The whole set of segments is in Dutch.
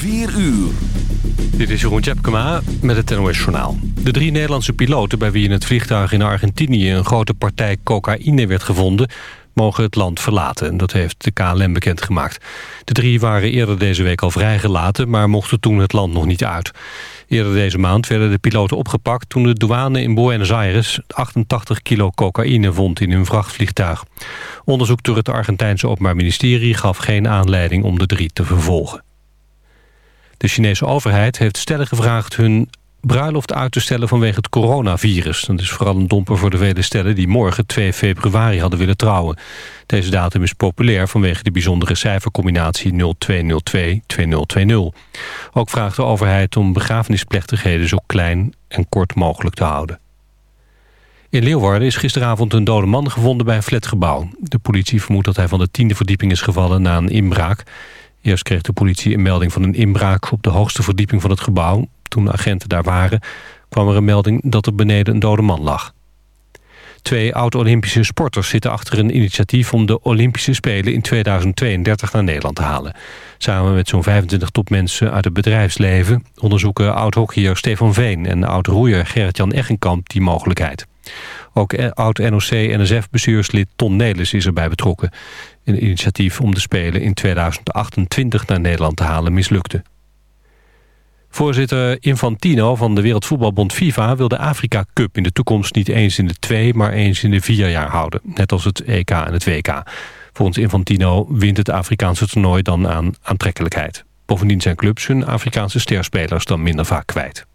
4 uur. Dit is Jeroen Tjepkema met het NOS Journaal. De drie Nederlandse piloten bij wie in het vliegtuig in Argentinië... een grote partij cocaïne werd gevonden, mogen het land verlaten. Dat heeft de KLM bekendgemaakt. De drie waren eerder deze week al vrijgelaten... maar mochten toen het land nog niet uit. Eerder deze maand werden de piloten opgepakt... toen de douane in Buenos Aires 88 kilo cocaïne vond in hun vrachtvliegtuig. Onderzoek door het Argentijnse Openbaar Ministerie... gaf geen aanleiding om de drie te vervolgen. De Chinese overheid heeft stellen gevraagd hun bruiloft uit te stellen vanwege het coronavirus. Dat is vooral een domper voor de vele stellen die morgen 2 februari hadden willen trouwen. Deze datum is populair vanwege de bijzondere cijfercombinatie 0202-2020. Ook vraagt de overheid om begrafenisplechtigheden zo klein en kort mogelijk te houden. In Leeuwarden is gisteravond een dode man gevonden bij een flatgebouw. De politie vermoedt dat hij van de tiende verdieping is gevallen na een inbraak. Eerst kreeg de politie een melding van een inbraak op de hoogste verdieping van het gebouw. Toen de agenten daar waren, kwam er een melding dat er beneden een dode man lag. Twee oud-Olympische sporters zitten achter een initiatief om de Olympische Spelen in 2032 naar Nederland te halen. Samen met zo'n 25 topmensen uit het bedrijfsleven onderzoeken oud-hockeyer Stefan Veen en oud-roeier Gerrit-Jan Eggenkamp die mogelijkheid. Ook oud-NOC-NSF-bestuurslid Ton Nelis is erbij betrokken. Een initiatief om de Spelen in 2028 naar Nederland te halen mislukte. Voorzitter Infantino van de Wereldvoetbalbond FIFA wil de Afrika Cup in de toekomst niet eens in de twee, maar eens in de vier jaar houden. Net als het EK en het WK. Volgens Infantino wint het Afrikaanse toernooi dan aan aantrekkelijkheid. Bovendien zijn clubs hun Afrikaanse sterspelers dan minder vaak kwijt.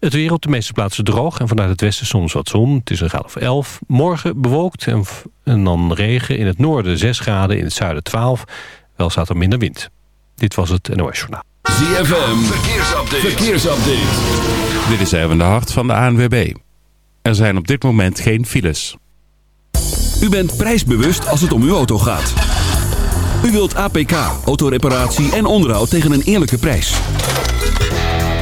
Het weer op de meeste plaatsen droog en vanuit het westen soms wat zon. Het is een graad of 11. Morgen bewolkt en, en dan regen. In het noorden 6 graden, in het zuiden 12. Wel staat er minder wind. Dit was het NOS Journaal. ZFM, verkeersupdate. verkeersupdate. Dit is even de hart van de ANWB. Er zijn op dit moment geen files. U bent prijsbewust als het om uw auto gaat. U wilt APK, autoreparatie en onderhoud tegen een eerlijke prijs.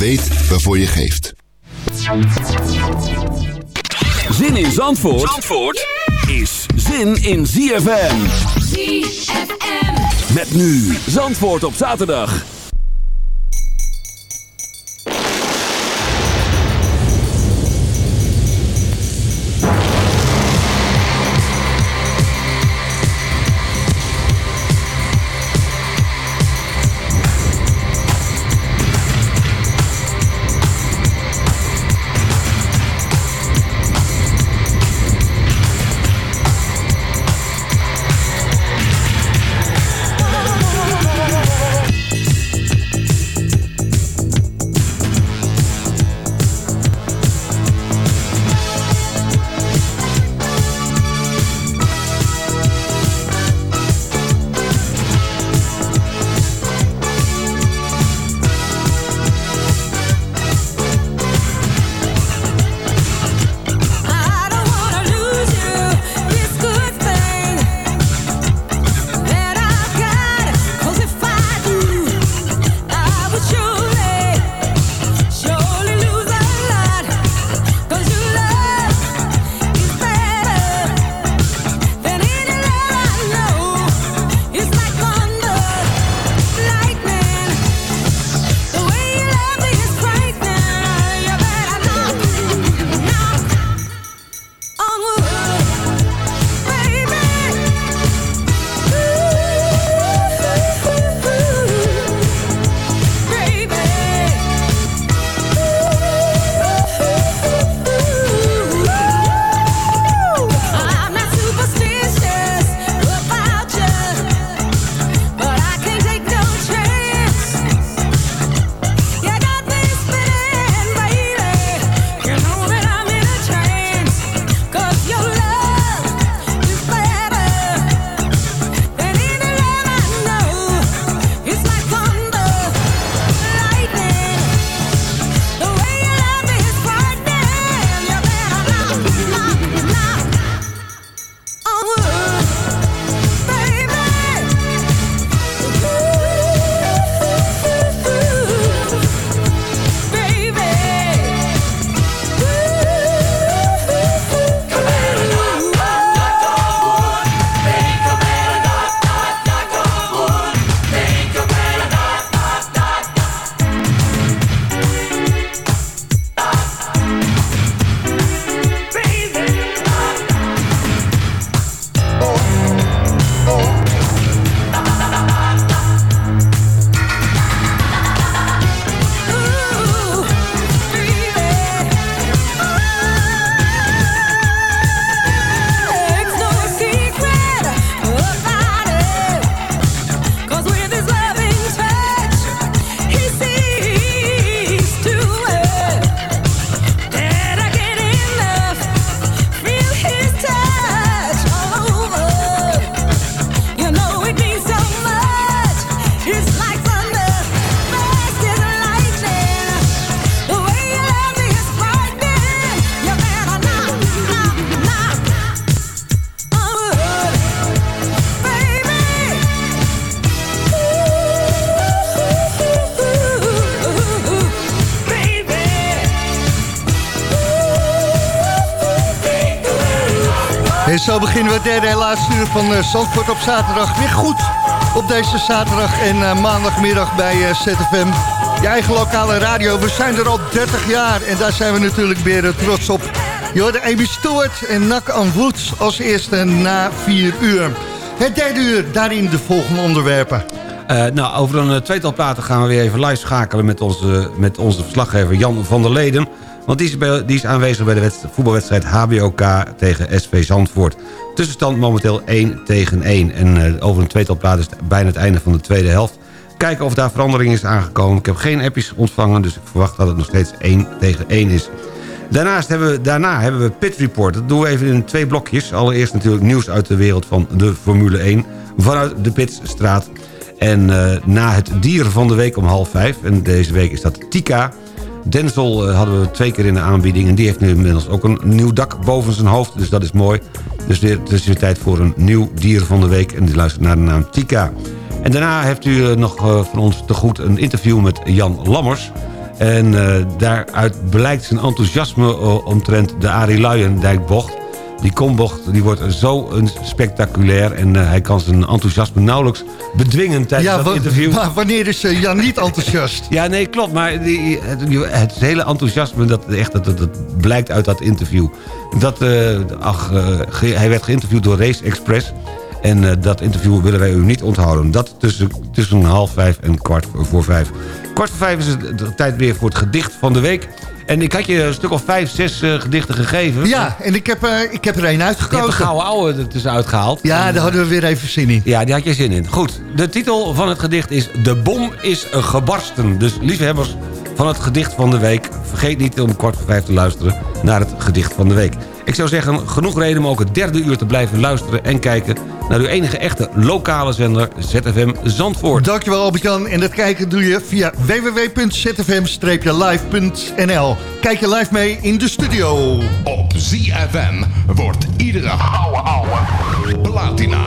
Weet waarvoor je geeft. Zin in Zandvoort, Zandvoort is zin in ZFM. ZFM. Met nu Zandvoort op zaterdag. Zo beginnen we het derde laatste uur van uh, Zandvoort op zaterdag. Weer goed op deze zaterdag en uh, maandagmiddag bij uh, ZFM. Je eigen lokale radio. We zijn er al 30 jaar en daar zijn we natuurlijk weer trots op. Je hoorde Amy Stewart en Nak aan Woods als eerste na 4 uur. Het derde uur, daarin de volgende onderwerpen. Nou, over een tweetal platen gaan we weer even live schakelen met onze, met onze verslaggever Jan van der Leden. Want die is, die is aanwezig bij de voetbalwedstrijd HBOK tegen SV Zandvoort. Tussenstand momenteel 1 tegen 1. En uh, over een tweetal platen is het bijna het einde van de tweede helft. Kijken of daar verandering is aangekomen. Ik heb geen appjes ontvangen, dus ik verwacht dat het nog steeds 1 tegen 1 is. Daarnaast hebben we, daarna hebben we Pit Report. Dat doen we even in twee blokjes. Allereerst natuurlijk nieuws uit de wereld van de Formule 1. Vanuit de Pitstraat. En uh, na het dier van de week om half vijf. En deze week is dat Tika. Denzel uh, hadden we twee keer in de aanbieding. En die heeft nu inmiddels ook een nieuw dak boven zijn hoofd. Dus dat is mooi. Dus het is weer tijd voor een nieuw dier van de week. En die luistert naar de naam Tika. En daarna heeft u uh, nog van ons te goed een interview met Jan Lammers. En daaruit blijkt zijn enthousiasme omtrent de Arie Luijendijkbocht. Die kombocht die wordt zo spectaculair... en uh, hij kan zijn enthousiasme nauwelijks bedwingen tijdens ja, dat interview. Maar wanneer is uh, Jan niet enthousiast? ja, nee, klopt. Maar die, het, het, hele enthousiasme, dat, echt, dat, dat blijkt uit dat interview. Dat, uh, ach, hij werd geïnterviewd door Race Express... En dat interview willen wij u niet onthouden. Dat tussen, tussen half vijf en kwart voor vijf. Kwart voor vijf is het de tijd weer voor het gedicht van de week. En ik had je een stuk of vijf, zes uh, gedichten gegeven. Ja, en ik heb, uh, ik heb er één uitgekozen. Je hebt de gouden ouwe er dus uitgehaald. Ja, en, daar hadden we weer even zin in. Ja, die had je zin in. Goed, de titel van het gedicht is... De bom is gebarsten. Dus liefhebbers van het gedicht van de week... vergeet niet om kwart voor vijf te luisteren naar het gedicht van de week. Ik zou zeggen, genoeg reden om ook het derde uur te blijven luisteren... en kijken naar uw enige echte lokale zender ZFM Zandvoort. Dankjewel Albert-Jan. En dat kijken doe je via www.zfm-live.nl. Kijk je live mee in de studio. Op ZFM wordt iedere ouwe ouwe platina.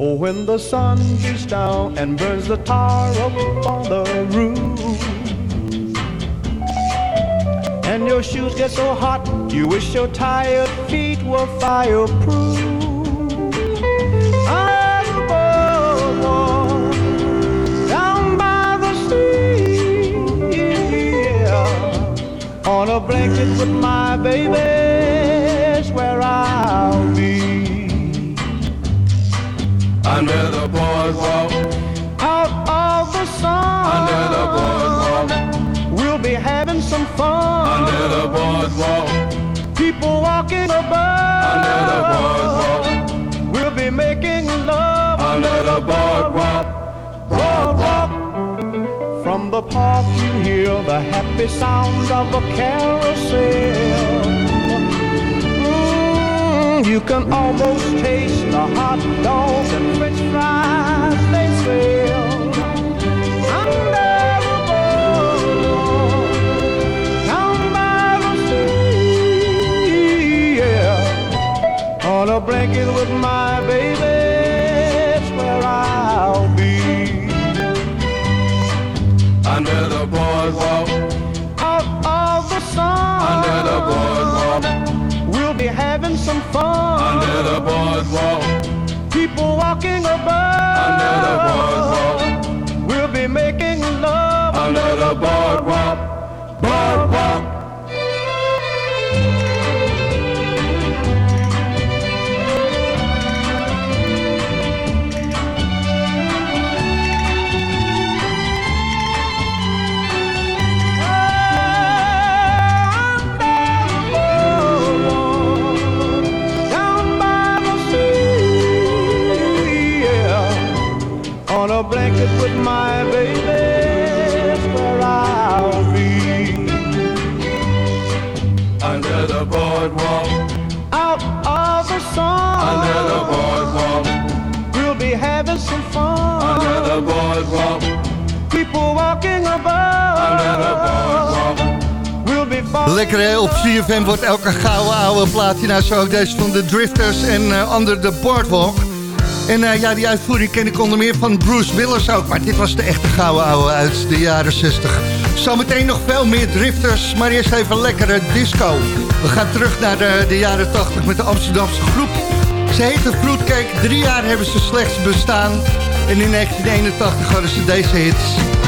Oh, when the sun beats down and burns the tar up on the roof, and your shoes get so hot, you wish your tired feet were fireproof. On a blanket with my baby's where I'll be under the boardwalk, out of the sun. under the boardwalk, We'll be having some fun. under the boardwalk, People walking above. under the boardwalk, We'll be making love under the boardwalk, boardwalk. From the park you hear the happy sounds of a carousel. Mm, you can almost taste the hot dogs and french fries they sell. Under the boardwalk, down by the sea, yeah. On a blanket with my fun. under the boardwalk, People walking above, under the boardwalk, we'll be making love under the boardwalk, boardwalk. Boardwalk, People walking Lekker hè, op CFM wordt elke gouden oude plaatje. Zo ook deze van de Drifters en uh, Under the Boardwalk. En eh, ja, die uitvoering ken ik onder meer van Bruce Willis ook. Maar dit was de echte gouden ouwe uit de jaren 60. Zometeen nog veel meer drifters, maar eerst even lekkere disco. We gaan terug naar de, de jaren 80 met de Amsterdamse groep. Ze heette Fruitcake. Drie jaar hebben ze slechts bestaan. En in 1981 hadden ze deze hits.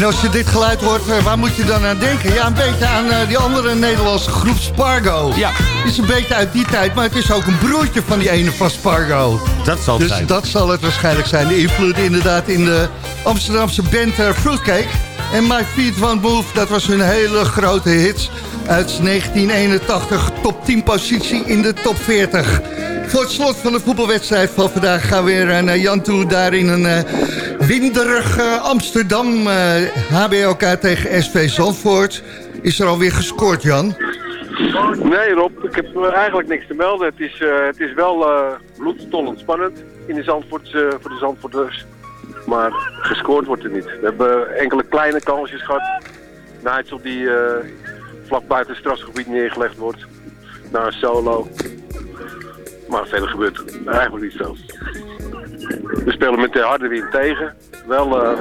En als je dit geluid hoort, eh, waar moet je dan aan denken? Ja, een beetje aan eh, die andere Nederlandse groep Spargo. Ja. is een beetje uit die tijd, maar het is ook een broertje van die ene van Spargo. Dat zal het dus zijn. dat zal het waarschijnlijk zijn. De invloed inderdaad in de Amsterdamse band eh, Fruitcake. En My Feet Won't Move, dat was hun hele grote hit uit 1981. Top 10 positie in de top 40. Voor het slot van de voetbalwedstrijd van vandaag gaan we weer naar Jan toe. Daar in een winderig eh, Amsterdam. eh HBLK tegen SV Zandvoort. Is er alweer gescoord, Jan? Nee Rob, ik heb eh, eigenlijk niks te melden. Het is, het is wel bloedstollend spannend in de Zandvoort, eh, voor de Zandvoorters. Maar gescoord wordt er niet. We hebben enkele kleine kansjes gehad. Nigel die vlak buiten het strafgebied neergelegd wordt. Na een solo. Maar verder gebeurt er eigenlijk niet veel. We spelen met de harde wind tegen. Wel, eh,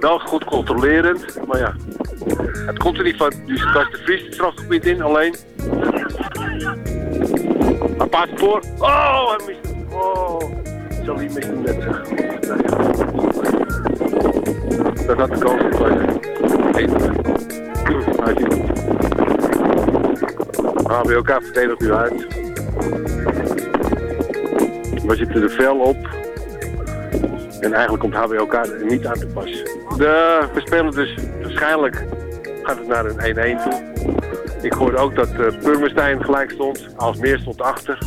wel goed controlerend. Maar ja, het komt er niet van. Dus was de Vries strafgebied in, alleen. Een paar voor. Oh, hij mist hem. Oh, zal hij mist hem net zeggen. Dat had de kans ziet het. HBOK verdedigt nu uit. We zitten er fel op. En eigenlijk komt HBOK er niet aan te pas. De, spelen dus waarschijnlijk gaat het naar een 1-1 toe. Ik hoorde ook dat uh, Purmerstein gelijk stond. Alsmeer stond achter.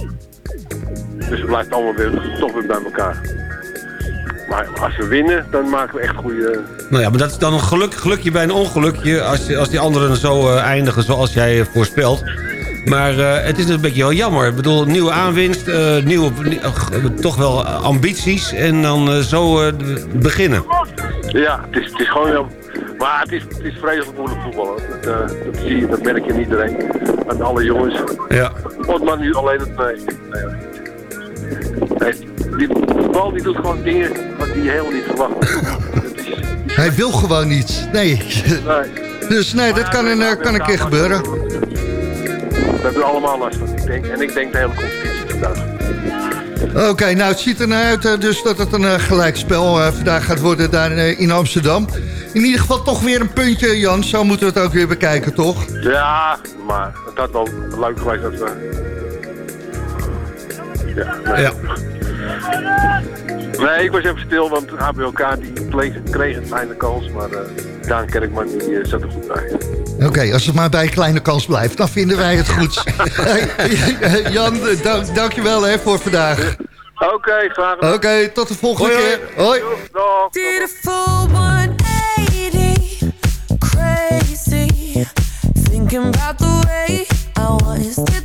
Dus het blijft allemaal weer toch weer bij elkaar. Maar als we winnen, dan maken we echt goede... Nou ja, maar dat is dan een geluk, gelukje bij een ongelukje... als, als die anderen zo eh, eindigen zoals jij eh, voorspelt. Maar eh, het is een beetje wel jammer. Ik bedoel, nieuwe aanwinst, eh, nieuwe, nie- eh, toch wel ambities... en dan eh, zo eh, beginnen. Ja, het is, het is gewoon jammer. Maar het is, het is vreselijk moeilijk voetballen. Dat, eh, dat zie je, dat merk je aan iedereen. Aan alle jongens. Ja. Otman nu alleen het... Nee, nee, nee, die, bal die doet gewoon dingen wat die helemaal niet verwacht. Hij wil gewoon niet. Nee. Dus nee, dat kan een, eh, kan een keer gebeuren. We hebben er allemaal last van. Ik denk, en ik denk de hele competitie vandaag. Oké, nou het ziet er naar uit eh, dus dat het een eh, gelijkspel eh, vandaag gaat worden daar in Amsterdam. In ieder geval toch weer een puntje, Jan. Zo moeten we het ook weer bekijken, toch? Ja, maar het had wel leuk geweest als we... Ja, nee. Ja. Nee, ik was even stil, want HBLK die kreeg, kreeg een kleine kans, maar eh Daan Kerkman die eh, zat er goed bij. Oké, als het maar bij een kleine kans blijft, dan vinden wij het goed. Hey, Jan, eh, dank, dankjewel hè, voor vandaag. Oké, graag gedaan. Oké, tot de volgende Hoi, keer. Hoi. Dag. Did a full 180, crazy. Thinking about the way I was.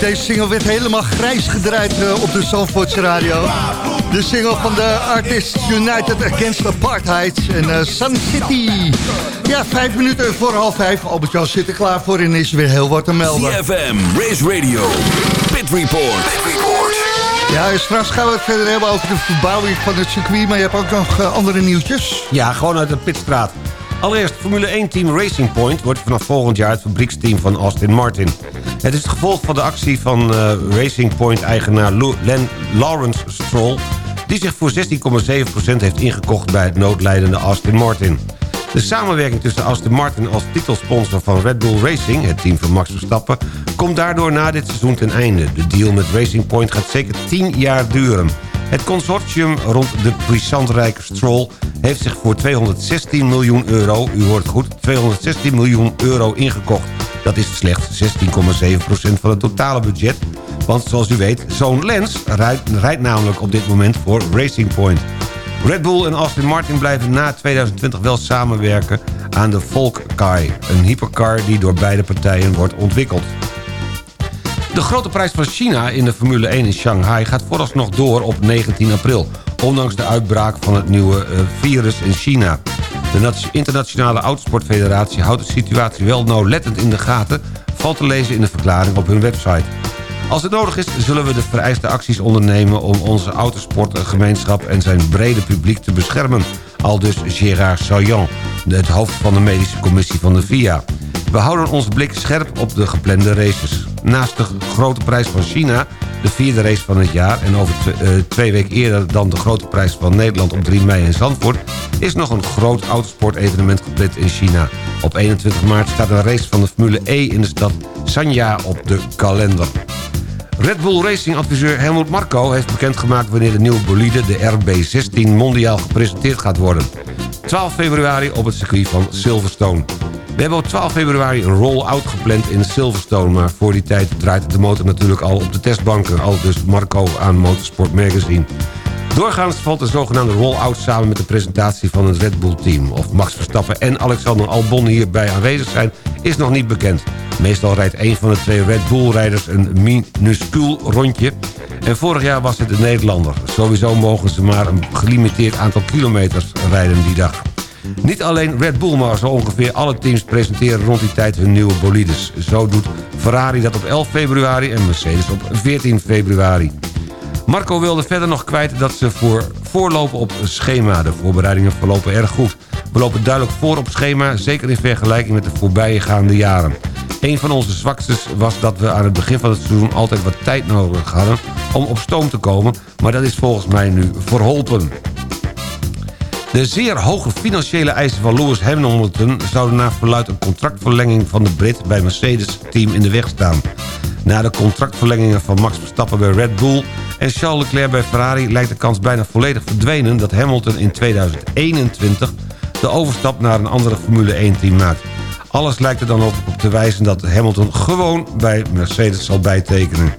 Ook deze single werd helemaal grijs gedraaid eh, op de Zandvoortse radio. De single van de Artists United Against Apartheid en eh, Sun City. Ja, vijf minuten voor half vijf. Albert-Jan zit er klaar voor en is weer heel wat te melden. CFM, Race Radio, Pit Report. Ja, en straks gaan we het verder hebben over de verbouwing van het circuit. Maar je hebt ook nog eh, andere nieuwtjes. Ja, gewoon uit de pitstraat. Allereerst, Formule 1-team Racing Point wordt vanaf volgend jaar het fabrieksteam van Austin Martin. Het is het gevolg van de actie van eh, Racing Point-eigenaar Lawrence Stroll... die zich voor 16,7% heeft ingekocht bij het noodlijdende Austin Martin. De samenwerking tussen Aston Martin als titelsponsor van Red Bull Racing... het team van Max Verstappen, komt daardoor na dit seizoen ten einde. De deal met Racing Point gaat zeker 10 jaar duren. Het consortium rond de puissantrijke Stroll heeft zich voor 216 miljoen euro... u hoort goed, 216 miljoen euro ingekocht. Dat is slechts 16,7% van het totale budget. Want zoals u weet, zo'n Lens rijdt, rijdt namelijk op dit moment voor Racing Point. Red Bull en Aston Martin blijven na 2020 wel samenwerken aan de Volkscar. Een hypercar die door beide partijen wordt ontwikkeld. De grote prijs van China in de Formule 1 in Shanghai gaat vooralsnog door op 19 april. Ondanks de uitbraak van het nieuwe eh, virus in China. De Internationale Autosportfederatie houdt de situatie wel nauwlettend in de gaten... valt te lezen in de verklaring op hun website. Als het nodig is, zullen we de vereiste acties ondernemen... om onze autosportgemeenschap en zijn brede publiek te beschermen. Al dus Gérard Saillant, het hoofd van de medische commissie van de FIA. We houden onze blik scherp op de geplande races. Naast de grote prijs van China, de vierde race van het jaar... en over twee weken eerder dan de grote prijs van Nederland op 3 mei in Zandvoort... is nog een groot autosportevenement gepland in China. Op 21 maart staat een race van de Formule E in de stad Sanya op de kalender. Red Bull Racing adviseur Helmut Marko heeft bekendgemaakt... wanneer de nieuwe bolide, de RB16, mondiaal gepresenteerd gaat worden. 12 februari op het circuit van Silverstone. We hebben op 12 februari een roll-out gepland in Silverstone... maar voor die tijd draait de motor natuurlijk al op de testbanken... al dus Marco aan Motorsport Magazine. Doorgaans valt de zogenaamde roll-out samen met de presentatie van het Red Bull-team. Of Max Verstappen en Alexander Albon hierbij aanwezig zijn, is nog niet bekend. Meestal rijdt een van de twee Red Bull-rijders een minuscuul rondje. En vorig jaar was het de Nederlander. Sowieso mogen ze maar een gelimiteerd aantal kilometers rijden die dag. Niet alleen Red Bull, maar zo ongeveer alle teams presenteren rond die tijd hun nieuwe bolides. Zo doet Ferrari dat op 11 februari en Mercedes op 14 februari. Marco wilde verder nog kwijt dat ze voor voorlopen op schema. De voorbereidingen verlopen erg goed. We lopen duidelijk voor op schema, zeker in vergelijking met de voorbijgaande jaren. Een van onze zwakstes was dat we aan het begin van het seizoen altijd wat tijd nodig hadden om op stoom te komen, maar dat is volgens mij nu verholpen. De zeer hoge financiële eisen van Lewis Hamilton... zouden naar verluid een contractverlenging van de Brit bij Mercedes-team in de weg staan. Na de contractverlengingen van Max Verstappen bij Red Bull... en Charles Leclerc bij Ferrari lijkt de kans bijna volledig verdwenen... dat Hamilton in 2021 de overstap naar een andere Formule 1-team maakt. Alles lijkt er dan op te wijzen dat Hamilton gewoon bij Mercedes zal bijtekenen.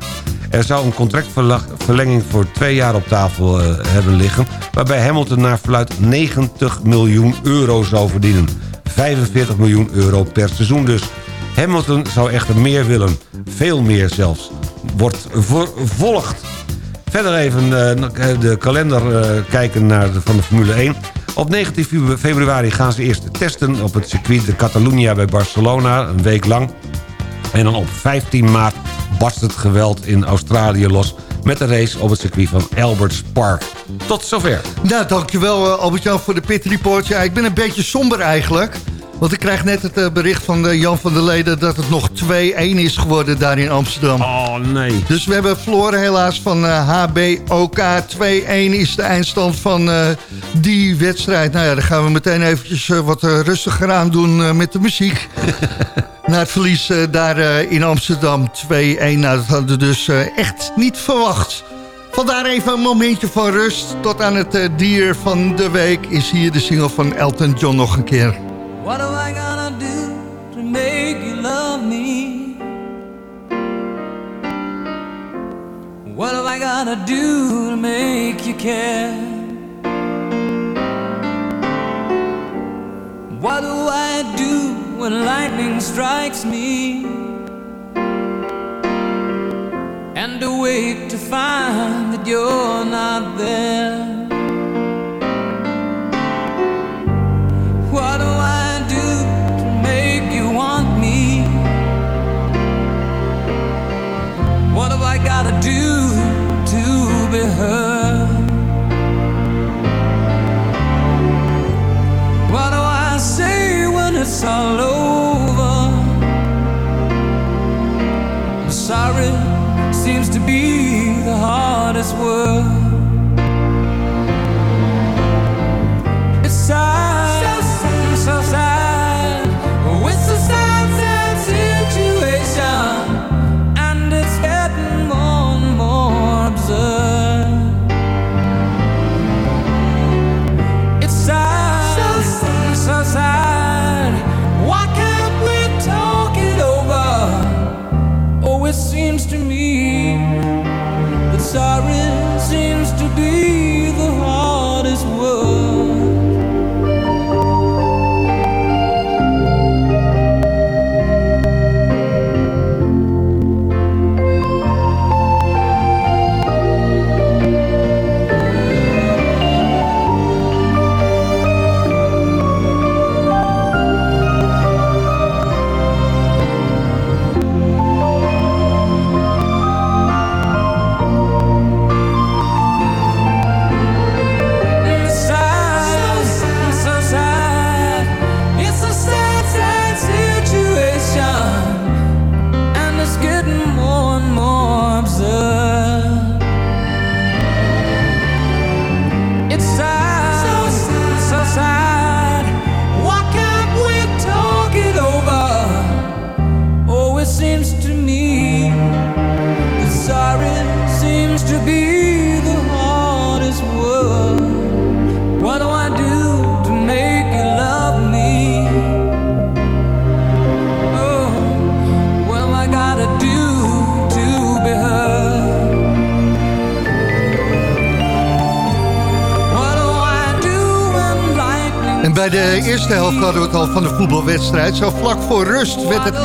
Er zou een contractverlenging voor twee jaar op tafel uh, hebben liggen... waarbij Hamilton naar verluid 90 miljoen euro zou verdienen. 45 miljoen euro per seizoen dus. Hamilton zou echter meer willen. Veel meer zelfs. Wordt vervolgd. Verder even uh, de kalender kijken naar de, van de Formule 1. Op 19 februari gaan ze eerst testen op het circuit de Catalunya bij Barcelona, een week lang. En dan op 15 maart barst het geweld in Australië los... met de race op het circuit van Alberts Park. Tot zover. Nou, dankjewel uh, Albert-Jan voor de pit report. Ja, ik ben een beetje somber eigenlijk. Want ik krijg net het uh, bericht van uh, Jan van der Leden... dat het nog 2-1 is geworden daar in Amsterdam. Oh, nee. Dus we hebben verloren helaas van HBOK. 2-1 is de eindstand van die wedstrijd. Nou ja, dan gaan we meteen eventjes wat rustiger aan doen met de muziek. Na het verlies uh, daar uh, in Amsterdam 2-1. Nou, dat hadden we dus uh, echt niet verwacht. Vandaar even een momentje van rust. Tot aan het dier van de week is hier de single van Elton John nog een keer. What am I gonna do to make you love me? What am I gonna do to make you care? When lightning strikes me? and awake to find that you're not there. this world. Eerste helft hadden we het al van de voetbalwedstrijd. Zo vlak voor rust werd het 1-1.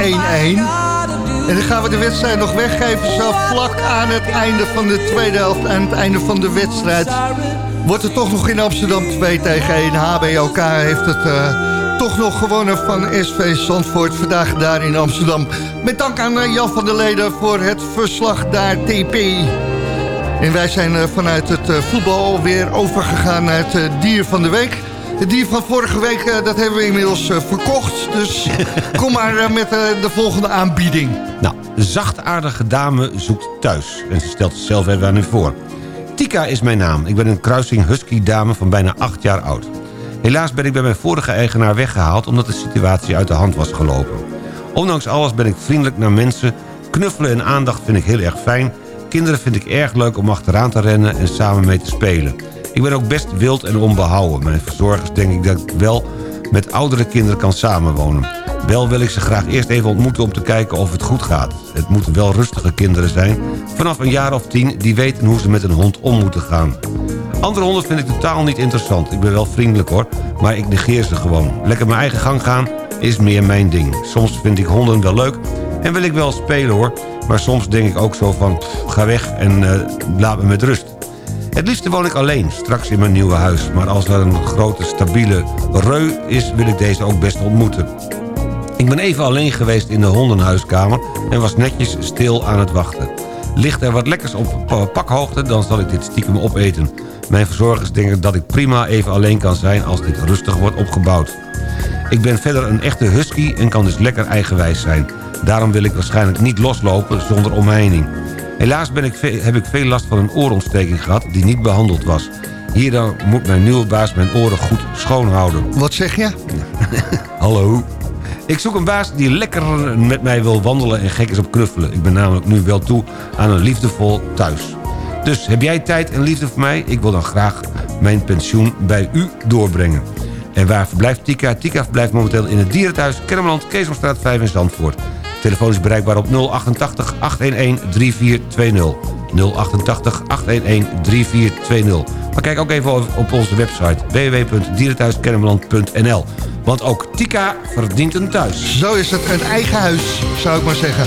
En dan gaan we de wedstrijd nog weggeven. Zo vlak aan het einde van de tweede helft. Aan het einde van de wedstrijd. Wordt het toch nog in Amsterdam 2 tegen 1. HBOK heeft het eh, toch nog gewonnen van SV Zandvoort. Vandaag daar in Amsterdam. Met dank aan eh, Jan van der Leden voor het verslag daar TP. En wij zijn eh, vanuit het voetbal weer overgegaan naar het dier van de week. Het dier van vorige week, eh, dat hebben we inmiddels eh, verkocht. Dus kom maar eh, met de volgende aanbieding. Nou, zachtaardige dame zoekt thuis. En ze stelt zichzelf even aan u voor. Tika is mijn naam. Ik ben een kruising husky dame van bijna 8 jaar oud. Helaas ben ik bij mijn vorige eigenaar weggehaald... omdat de situatie uit de hand was gelopen. Ondanks alles ben ik vriendelijk naar mensen. Knuffelen en aandacht vind ik heel erg fijn. Kinderen vind ik erg leuk om achteraan te rennen en samen mee te spelen. Ik ben ook best wild en onbehouden. Mijn verzorgers denk ik dat ik wel met oudere kinderen kan samenwonen. Wel wil ik ze graag eerst even ontmoeten om te kijken of het goed gaat. Het moeten wel rustige kinderen zijn. Vanaf een jaar of tien die weten hoe ze met een hond om moeten gaan. Andere honden vind ik totaal niet interessant. Ik ben wel vriendelijk hoor, maar ik negeer ze gewoon. Lekker mijn eigen gang gaan is meer mijn ding. Soms vind ik honden wel leuk en wil ik wel spelen hoor. Maar soms denk ik ook zo van, ga weg en eh, laat me met rust. Het liefste woon ik alleen, straks in mijn nieuwe huis. Maar als er een grote, stabiele reu is, wil ik deze ook best ontmoeten. Ik ben even alleen geweest in de hondenhuiskamer... en was netjes stil aan het wachten. Ligt er wat lekkers op pa- pakhoogte, dan zal ik dit stiekem opeten. Mijn verzorgers denken dat ik prima even alleen kan zijn... als dit rustig wordt opgebouwd. Ik ben verder een echte husky en kan dus lekker eigenwijs zijn. Daarom wil ik waarschijnlijk niet loslopen zonder omheining. Helaas ben ik heb ik veel last van een oorontsteking gehad die niet behandeld was. Hierdoor moet mijn nieuwe baas mijn oren goed schoonhouden. Wat zeg je? Hallo. Ik zoek een baas die lekker met mij wil wandelen en gek is op knuffelen. Ik ben namelijk nu wel toe aan een liefdevol thuis. Dus heb jij tijd en liefde voor mij? Ik wil dan graag mijn pensioen bij u doorbrengen. En waar verblijft Tika? Tika verblijft momenteel in het dierenthuis Kennemerland, Keesomstraat 5 in Zandvoort. Telefoon is bereikbaar op 088 811 3420. 088 811 3420. Maar kijk ook even op onze website www.dierenthuiskennemerland.nl. Want ook Tika verdient een thuis. Zo is het, een eigen huis, zou ik maar zeggen.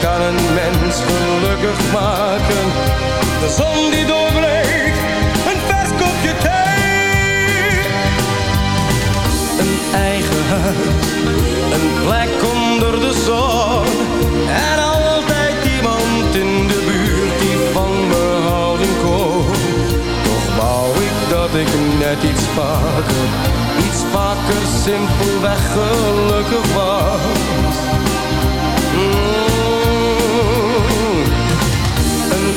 Kan een mens gelukkig maken. De zon die doorbreekt, een vers kopje thee. Een eigen huis, een plek onder de zon. En altijd iemand in de buurt die van me houden kon. Toch wou ik dat ik net iets vaker, iets vaker simpelweg gelukkig was.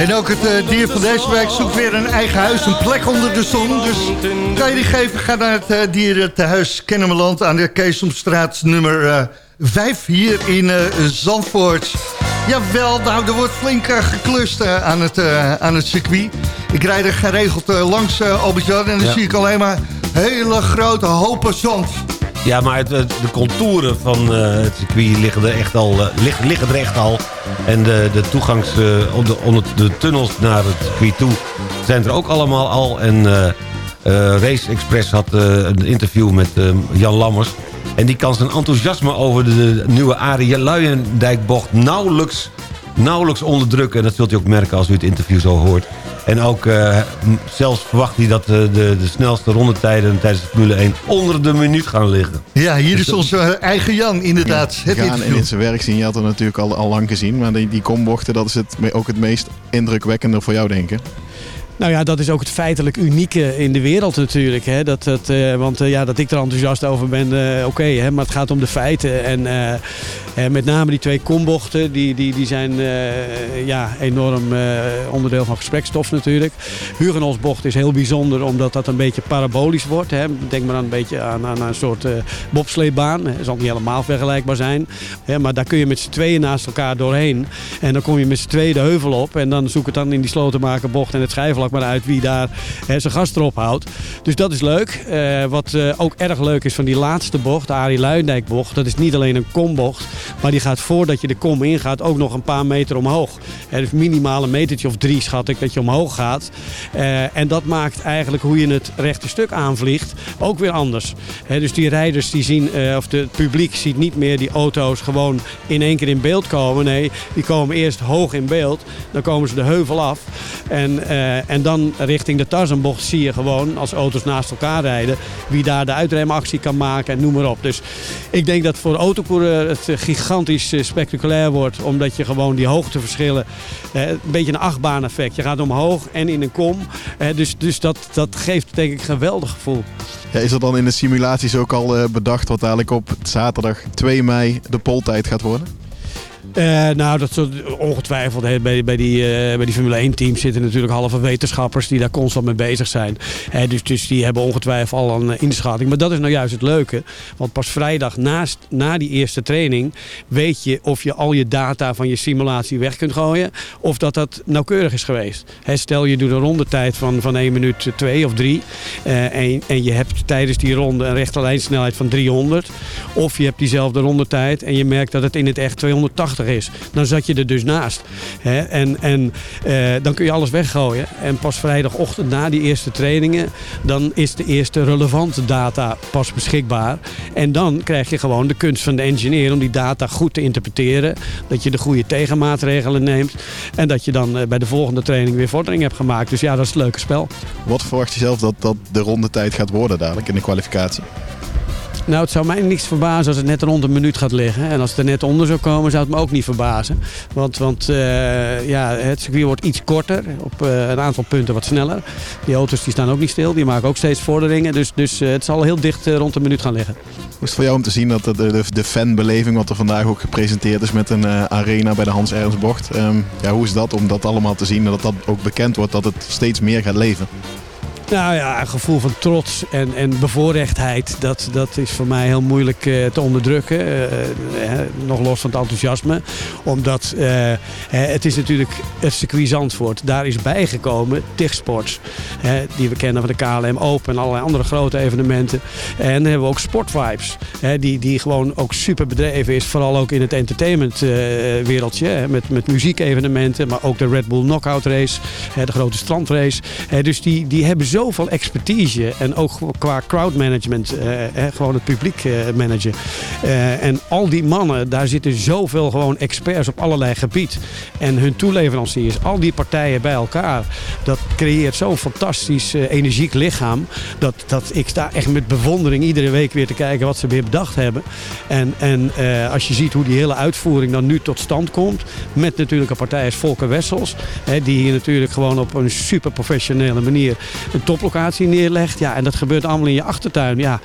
En ook het eh, dier van deze week zoekt weer een eigen huis, een plek onder de zon. Dus kan je die geven, ga naar het uh, dierentehuis Kennemerland aan de Keesomstraat nummer uh, 5 hier in Zandvoort. Jawel, nou, er wordt flink geklust aan, het, aan het circuit. Ik rijd er geregeld langs, Albert-Jan, en dan Ja. zie ik alleen maar hele grote hopen zand. Ja, maar de contouren van eh, het circuit liggen er echt al, eh, lig- liggen er echt al. En de, de toegangs... eh, onder, de tunnels naar het circuit toe zijn er ook allemaal al. En Race Express had een interview met Jan Lammers. En die kan zijn enthousiasme over de nieuwe Arie Luijendijkbocht nauwelijks, nauwelijks onderdrukken. En dat zult u ook merken als u het interview zo hoort. En ook eh, zelfs verwacht hij dat eh, de, de snelste rondetijden tijdens de Formule 1 onder de minuut gaan liggen. Ja, hier is onze eigen Jan, inderdaad. het gaan en in zijn werk zien. Je had er natuurlijk al, al lang gezien. Maar die, die kombochten, dat is het, ook het meest indrukwekkende voor jou, denk ik. Nou ja, dat is ook het feitelijk unieke in de wereld natuurlijk. Hè? Dat, dat, eh, want eh, ja, dat ik er enthousiast over ben, eh, oké. hè, maar het gaat om de feiten. En met name die twee kombochten, die, die, die zijn ja, enorm onderdeel van gesprekstof natuurlijk. Hugenholzbocht is heel bijzonder omdat dat een beetje parabolisch wordt. Hè? Denk maar aan een beetje aan, aan een soort bobsleebaan. Het zal niet helemaal vergelijkbaar zijn. Hè? Maar daar kun je met z'n tweeën naast elkaar doorheen. En dan kom je met z'n tweeën de heuvel op. En dan zoek het dan in die slotenmakerbocht en het schijfvlak maar uit wie daar zijn gast erop houdt. Dus dat is leuk. Eh, wat eh, ook erg leuk is van die laatste bocht, de Arie Luijendijk bocht. Dat is niet alleen een kombocht, maar die gaat voordat je de kom ingaat ook nog een paar meter omhoog. Hè, dus minimaal een metertje of drie schat ik dat je omhoog gaat. Eh, en dat maakt eigenlijk hoe je het rechte stuk aanvliegt ook weer anders. Dus die rijders die zien, of het publiek ziet niet meer die auto's gewoon in één keer in beeld komen. Nee, die komen eerst hoog in beeld. Dan komen ze de heuvel af. En, eh, en dan richting de Tarzanbocht zie je gewoon, als auto's naast elkaar rijden, wie daar de uitremactie kan maken en noem maar op. Dus ik denk dat voor autocoureur het eh, gigantisch eh, spectaculair wordt. Omdat je gewoon die hoogteverschillen, eh, een beetje een achtbaan effect. Je gaat omhoog en in een kom. Dus dus dat, dat geeft denk ik een geweldig gevoel. Ja, is er dan in de simulaties ook al bedacht wat eigenlijk op zaterdag 2 mei de poltijd gaat worden? Eh, nou, dat soort, ongetwijfeld. Hè, bij, bij, die, eh, bij die Formule 1 teams zitten natuurlijk halve wetenschappers die daar constant mee bezig zijn. Dus, dus die hebben ongetwijfeld al een eh, inschatting. Maar dat is nou juist het leuke. Want pas vrijdag naast, na die eerste training weet je of je al je data van je simulatie weg kunt gooien. Of dat dat nauwkeurig is geweest. Stel je doet een rondetijd van, van 1 minuut 2 of 3. en, en je hebt tijdens die ronde een rechte lijnsnelheid van 300. Of je hebt diezelfde rondetijd en je merkt dat het in het echt 280 is. Dan zat je er dus naast. Hè? En, en eh, dan kun je alles weggooien. En pas vrijdagochtend na die eerste trainingen... dan is de eerste relevante data pas beschikbaar. En dan krijg je gewoon de kunst van de engineer... om die data goed te interpreteren. Dat je de goede tegenmaatregelen neemt. En dat je dan eh, bij de volgende training weer vordering hebt gemaakt. Dus ja, dat is het leuke spel. Wat verwacht je zelf dat, dat de rondetijd gaat worden dadelijk in de kwalificatie? Nou, het zou mij niks verbazen als het net rond een minuut gaat liggen. En als het er net onder zou komen, zou het me ook niet verbazen. Want, want eh, ja, het circuit wordt iets korter, op eh, een aantal punten wat sneller. Die auto's die staan ook niet stil, die maken ook steeds vorderingen. Dus, dus eh, het zal heel dicht rond een minuut gaan liggen. Hoe is het voor jou om te zien dat de, de, de fanbeleving, wat er vandaag ook gepresenteerd is met een arena bij de Hans Ernst Bocht. ehm, ja, hoe is dat om dat allemaal te zien en dat dat ook bekend wordt, dat het steeds meer gaat leven? Nou ja, een gevoel van trots en, en bevoorrechtheid, dat, dat is voor mij heel moeilijk eh, te onderdrukken. Eh, eh, nog los van het enthousiasme. Omdat het is natuurlijk het circuit. Daar is bijgekomen TIG Sports. eh, die we kennen van de KLM Open en allerlei andere grote evenementen. En dan hebben we ook Sportvibes. die, die gewoon ook super bedreven is. Vooral ook in het entertainment wereldje. met, met muziekevenementen. Maar ook de Red Bull Knockout Race. de grote strandrace. dus die, die hebben zoveel expertise. En ook qua crowdmanagement. eh, gewoon het publiek eh, managen. Eh, en al die mannen, daar zitten zoveel gewoon experts op allerlei gebied. En hun toeleveranciers, al die partijen bij elkaar. Dat creëert zo'n fantastisch eh, energiek lichaam. Dat, dat ik sta echt met bewondering iedere week weer te kijken wat ze weer bedacht hebben. En, en als je ziet hoe die hele uitvoering dan nu tot stand komt. Met natuurlijk een partij als Volker Wessels. Hè, die hier natuurlijk gewoon op een super professionele manier een toplocatie neerlegt. Ja, en dat gebeurt allemaal in je achtertuin. Ja.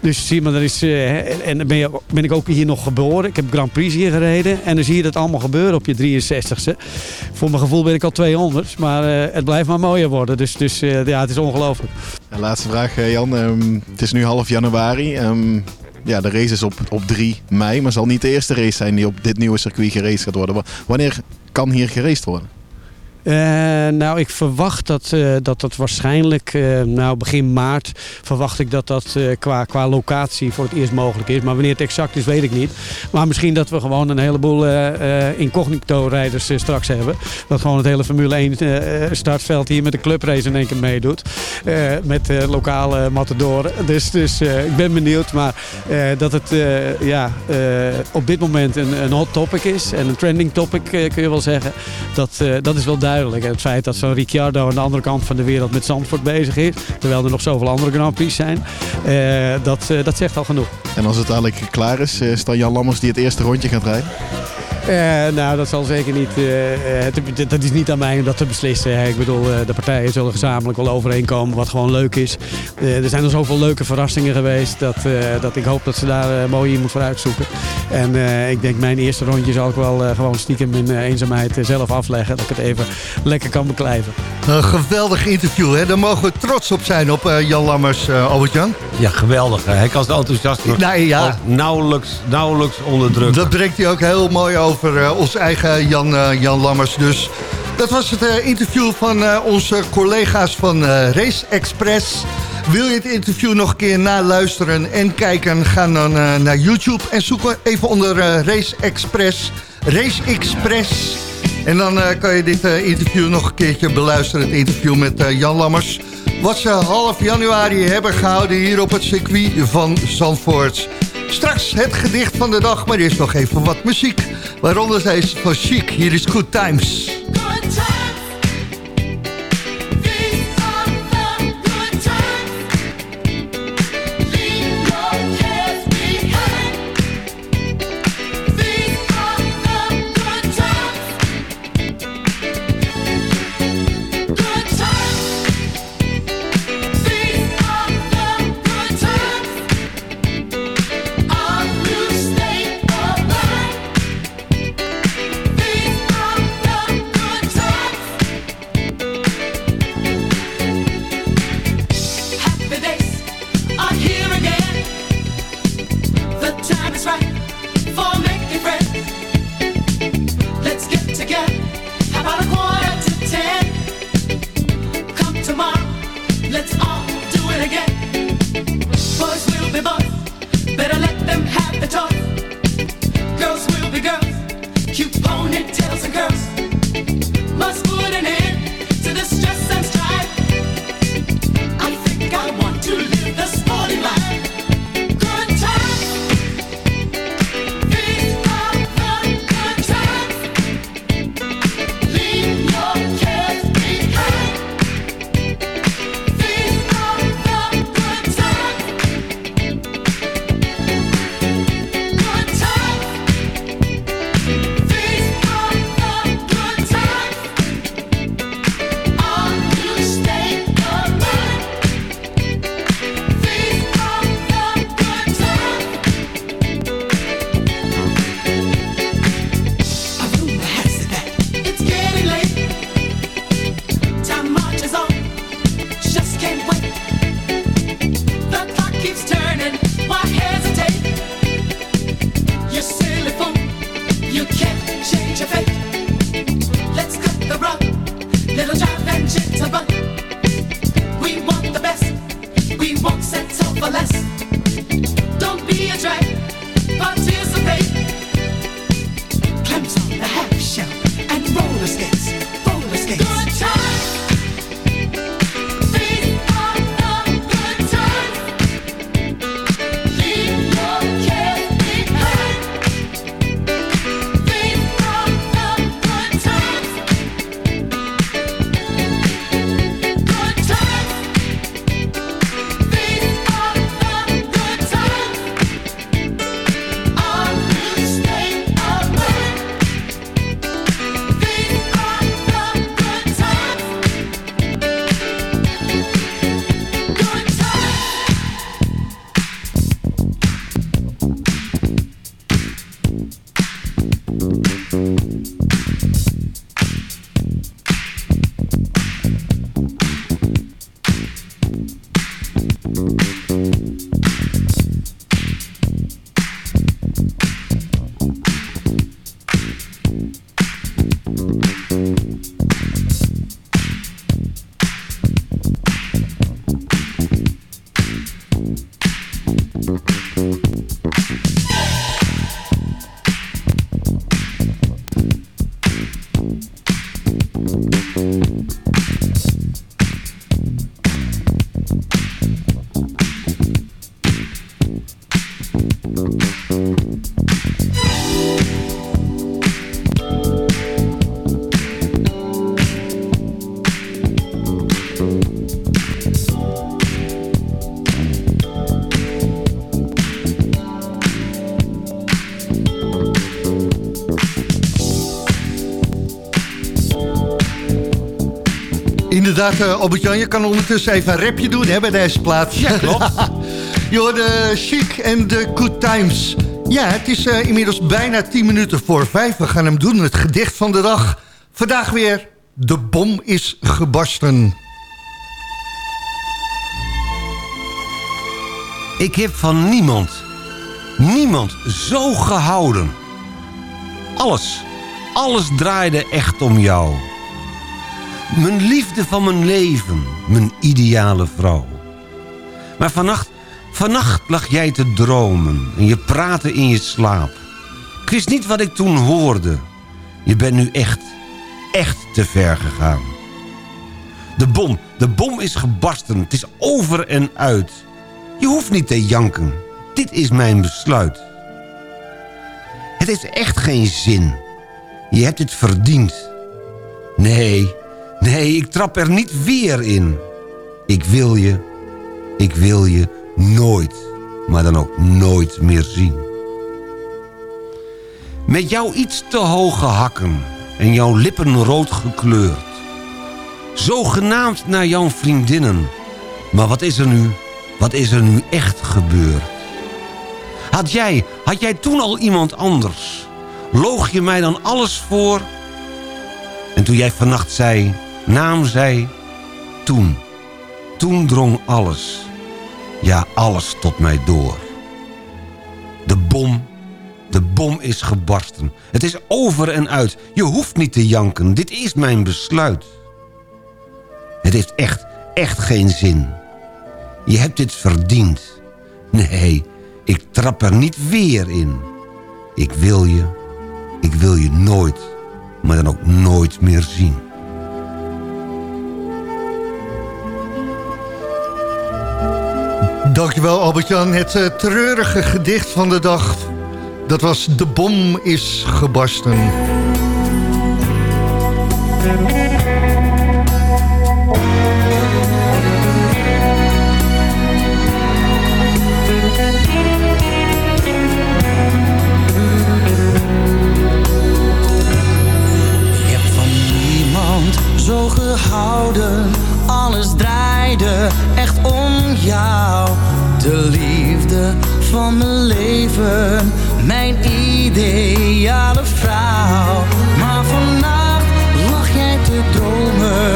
Dus zie maar, dat is, eh, en dan ben, je, ben ik ook hier nog geboren. Ik heb Grand Prix hier gereden. En dan zie je dat allemaal gebeuren op je 63ste. Voor mijn gevoel ben ik al 200. Maar eh, het blijft maar mooier worden. Dus, dus eh, ja, het is ongelooflijk. Laatste vraag, Jan. Ehm, het is nu half januari. Ehm, ja, de race is op, op 3 mei, maar zal niet de eerste race zijn die op dit nieuwe circuit geraced gaat worden. Wa- Wanneer kan hier geraced worden? Eh, nou, ik verwacht dat eh, dat, dat waarschijnlijk, eh, nou begin maart, verwacht ik dat dat qua, qua locatie voor het eerst mogelijk is. Maar wanneer het exact is, weet ik niet. Maar misschien dat we gewoon een heleboel incognito-rijders straks hebben. Dat gewoon het hele Formule 1 eh, startveld hier met de clubrace in één keer meedoet. Met lokale matadoren. Dus, dus ik ben benieuwd. Maar dat het ja, op dit moment een, een hot topic is. En een trending topic kun je wel zeggen. Dat, dat is wel duidelijk. Het feit dat zo'n Ricciardo aan de andere kant van de wereld met Zandvoort bezig is. Terwijl er nog zoveel andere Grand Prix zijn. eh, dat, eh, dat zegt al genoeg. En als het dadelijk klaar is, eh, is dan Jan Lammers die het eerste rondje gaat rijden? Eh, nou, dat zal zeker niet. eh, eh, het- dat is niet aan mij om dat te beslissen. hè. Ik bedoel, eh, de partijen zullen gezamenlijk wel overeenkomen wat gewoon leuk is. Eh, er zijn er zoveel leuke verrassingen geweest dat, eh, dat ik hoop dat ze daar mooi iemand voor uitzoeken. En eh, ik denk mijn eerste rondje zal ik wel eh, gewoon stiekem in eenzaamheid zelf afleggen. Dat ik het even lekker kan beklijven. Een geweldig interview, hè? daar mogen we trots op zijn op eh, Jan Lammers, eh Albert-Jan. Ja, geweldig. hè. Hij kan zijn enthousiasme Nee, ja. nauwelijks, nauwelijks onderdrukken. Dat brengt hij ook heel mooi over eh, ons eigen Jan, eh, Jan Lammers. Dus Dat was het eh, interview van onze collega's van Race Express. Wil je het interview nog een keer naluisteren en kijken? Ga dan naar YouTube en zoek even onder Race Express. Race Express. En dan kan je dit interview nog een keertje beluisteren. Het interview met Jan Lammers. Wat ze half januari hebben gehouden hier op het circuit van Zandvoort. Straks het gedicht van de dag, maar eerst nog even wat muziek. Waaronder deze van Chic. Hier is Good Times. Inderdaad, uh, Albert-Jan, je kan ondertussen even een rapje doen hè, bij deze plaat. Ja, klopt. je hoorde Chic en de Good Times. Ja, het is uh, inmiddels bijna 10 minuten voor vijf. We gaan hem doen, het gedicht van de dag. Vandaag weer, de bom is gebarsten. Ik heb van niemand, niemand zo gehouden. Alles, alles draaide echt om jou. Mijn liefde van mijn leven, mijn ideale vrouw. Maar vannacht, vannacht lag jij te dromen en je praatte in je slaap. Ik wist niet wat ik toen hoorde. Je bent nu echt, echt te ver gegaan. De bom, de bom is gebarsten. Het is over en uit. Je hoeft niet te janken. Dit is mijn besluit. Het heeft echt geen zin. Je hebt het verdiend. Nee, nee, ik trap er niet weer in. Ik wil je, ik wil je nooit, maar dan ook nooit meer zien. Met jouw iets te hoge hakken en jouw lippen rood gekleurd. Zogenaamd naar jouw vriendinnen. Maar wat is er nu, wat is er nu echt gebeurd? Had jij, had jij toen al iemand anders? Loog je mij dan alles voor? En toen jij vannacht zei, naam zei, toen, toen drong alles, ja alles tot mij door. De bom, de bom is gebarsten. Het is over en uit. Je hoeft niet te janken, dit is mijn besluit. Het heeft echt, echt geen zin. Je hebt dit verdiend. Nee, ik trap er niet weer in. Ik wil je, ik wil je nooit, maar dan ook nooit meer zien. Dankjewel Albert-Jan. Het eh, treurige gedicht van de dag. Dat was De bom is gebarsten. Zo gehouden. Alles draaide echt om jou. De liefde van mijn leven. Mijn ideale vrouw. Maar vannacht lag jij te dromen.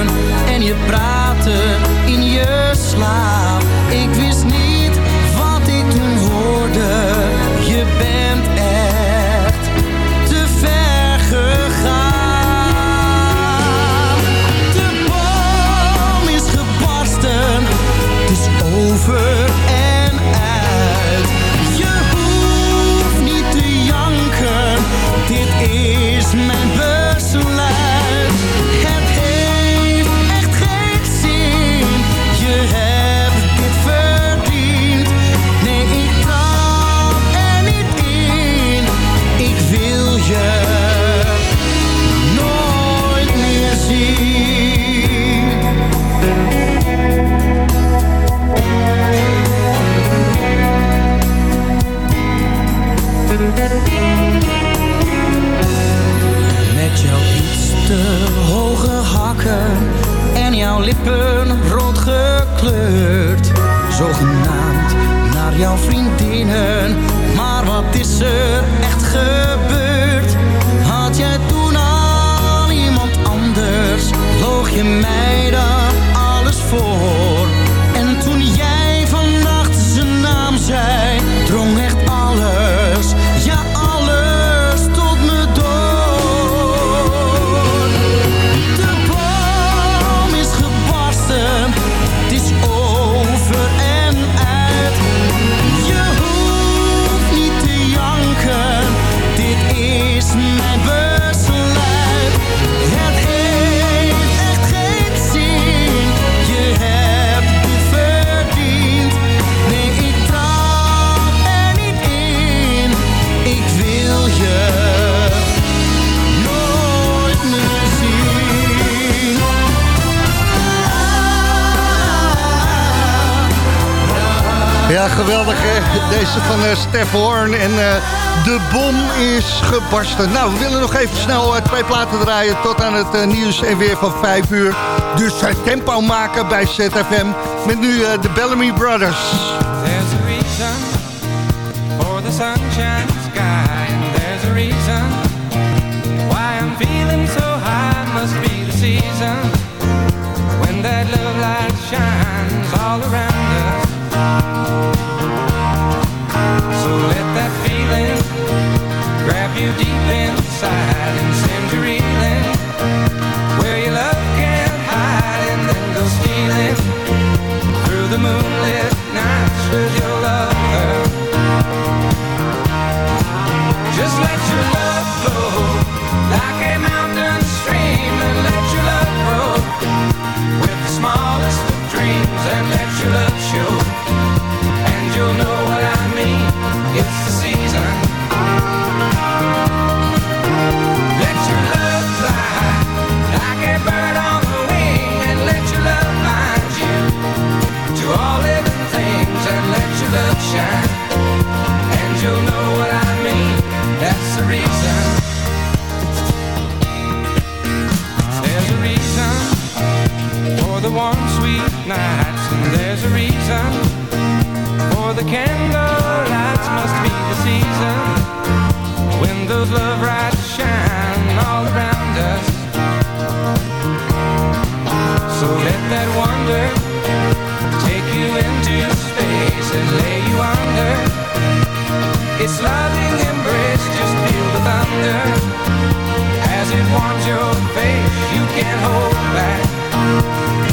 Geweldig hè. Deze van eh Stef Horn en eh, de bom is gebarsten. Nou, we willen nog even snel eh, twee platen draaien tot aan het nieuws en weer van 5 uur. Dus tempo maken bij ZFM met nu de Bellamy Brothers. There's a reason for the sunshine sky, and there's a reason why I'm feeling so high. Must be the season when that love light shines all around us. So let that feeling grab you deep inside and send you reeling reason for the candlelights must be the season when those love lights shine all around us. So let that wonder take you into space and lay you under. Its loving embrace, just feel the thunder as it warms your face. You can't hold back.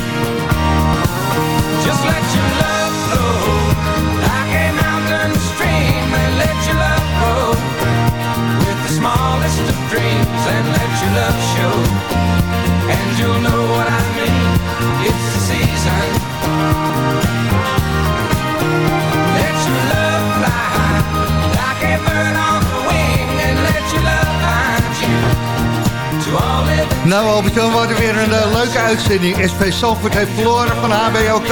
Love show. And you'll know what I mean. It's the season. Let your love fly like a bird on the wing and let your love find you. Nou Albert-Jan, we weer een eh, leuke uitzending. SV Salford heeft verloren van HBOK.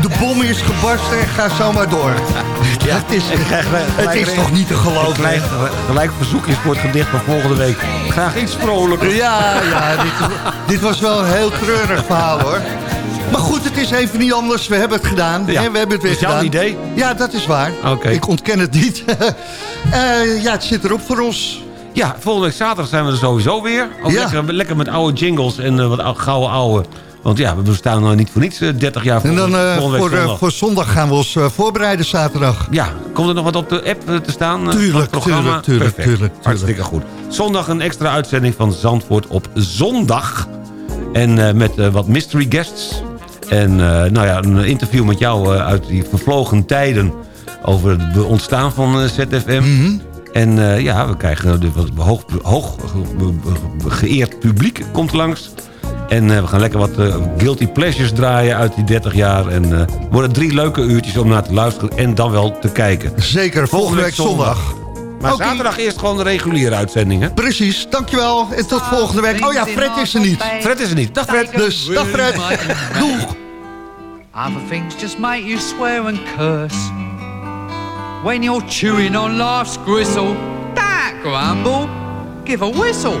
De bom is gebarsten en ga zo maar door. Ja, het is, gelijk- het is gelijk- toch niet te geloven. Krijg gelijk verzoekjes voor het gedicht van volgende week. Graag iets vrolijker. Ja, ja dit, dit was wel een heel treurig verhaal hoor. Maar goed, het is even niet anders. We hebben het gedaan. Ja. We hebben het weer Dat is jouw gedaan. idee? Ja, dat is waar. Ik ontken het niet. Eh, ja, het zit erop voor ons. Ja, volgende week zaterdag zijn we er sowieso weer. Ook Ja. lekker, lekker met oude jingles en eh, wat ou- gouden ouwe. Want ja, we bestaan nog niet voor niets eh, 30 jaar En dan volgende, eh, week voor, eh, zondag. voor zondag gaan we ons eh, voorbereiden zaterdag. Ja, komt er nog wat op de app eh, te staan? eh, Tuurlijk, programma? tuurlijk, tuurlijk, Perfect. tuurlijk, Hartstikke goed. Zondag een extra uitzending van Zandvoort op zondag. En eh, met eh, wat mystery guests. En eh, nou ja, een interview met jou eh, uit die vervlogen tijden... over het ontstaan van eh, ZFM. Mhm. En eh, ja, we krijgen dus wat hoog, hoog ge- geëerd publiek komt langs. En eh, we gaan lekker wat eh, guilty pleasures draaien uit die 30 jaar. En eh worden drie leuke uurtjes om naar te luisteren en dan wel te kijken. Zeker, volgende week zondag. Maar Oké. zaterdag eerst gewoon de reguliere uitzending, hè? Precies, dankjewel. En tot volgende week. Oh ja, Fred is er niet. Fred is er niet. Dag Fred. Dus, dag Fred. Doeg. Other things just make you swear and curse. When you're chewing on life's gristle, that grumble, give a whistle.